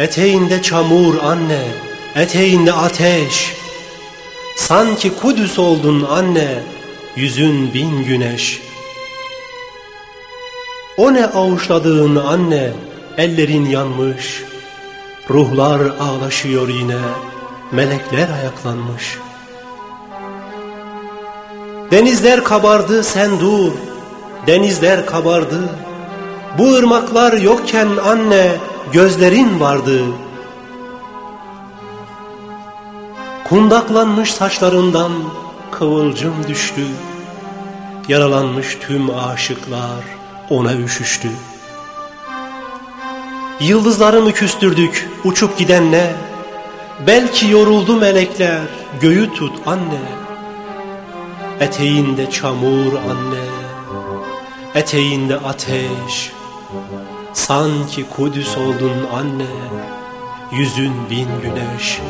Eteğinde çamur anne, eteğinde ateş. Sanki Kudüs oldun anne, yüzün bin güneş. O ne avuçladığın anne, ellerin yanmış. Ruhlar ağlaşıyor yine, melekler ayaklanmış. Denizler kabardı sen dur, denizler kabardı. Bu ırmaklar yokken anne, gözlerin vardı. Kundaklanmış saçlarından kıvılcım düştü. Yaralanmış tüm aşıklar ona üşüştü. Yıldızları mı küstürdük uçup giden ne? Belki yoruldu melekler göğü tut anne. Eteğinde çamur anne, eteğinde ateş. Sanki Kudüs oldun anne, yüzün bin güneş.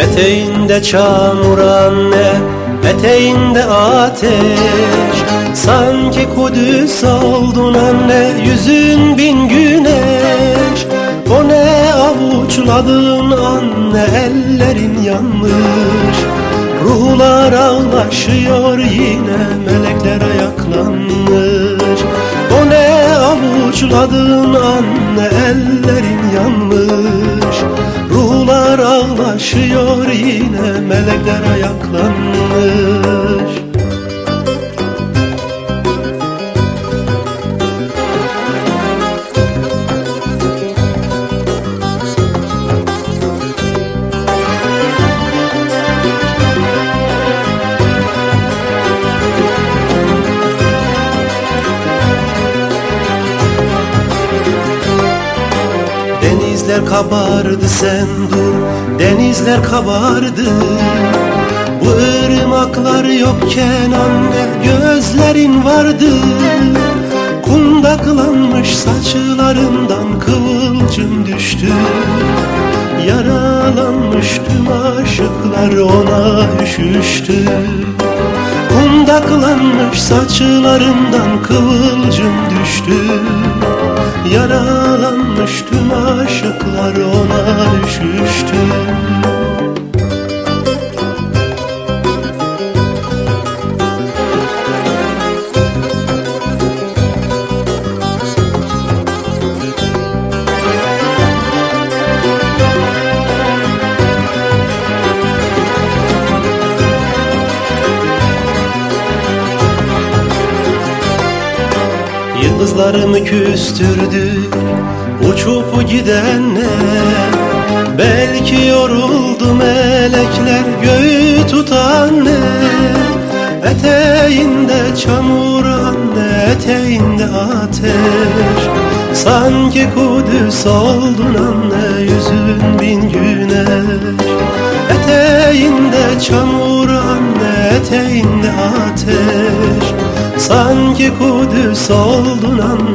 Eteğinde çamur anne, eteğinde ateş. Sanki Kudüs oldun anne, yüzün bin güneş. O ne avuçladın anne, ellerin yanmış. Ruhlar ağlaşıyor yine, melekler ayaklanmış. O ne avuçladın anne, ellerin yanmış Ruhlar ağlaşıyor yine melekler ayaklanmış Denizler kabardı sen dur. Denizler kabardı. Bu ırmaklar yokken anne Gözlerin vardı. Kundaklanmış saçlarından Kıvılcım düştü. Yaralanmış tüm aşıklar Ona üşüştü. Kundaklanmış saçlarından Kıvılcım düştü. Yaralanmış Yıldızlarımı küstürdü. Uçup gidenler Belki yoruldu melekler göğü tutan ne Eteğinde çamur anne eteğinde ateş. Sanki Kudüs oldun anne yüzün bin güneş. Eteğinde çamur anne eteğinde ateş Sanki Kudüs oldun güneş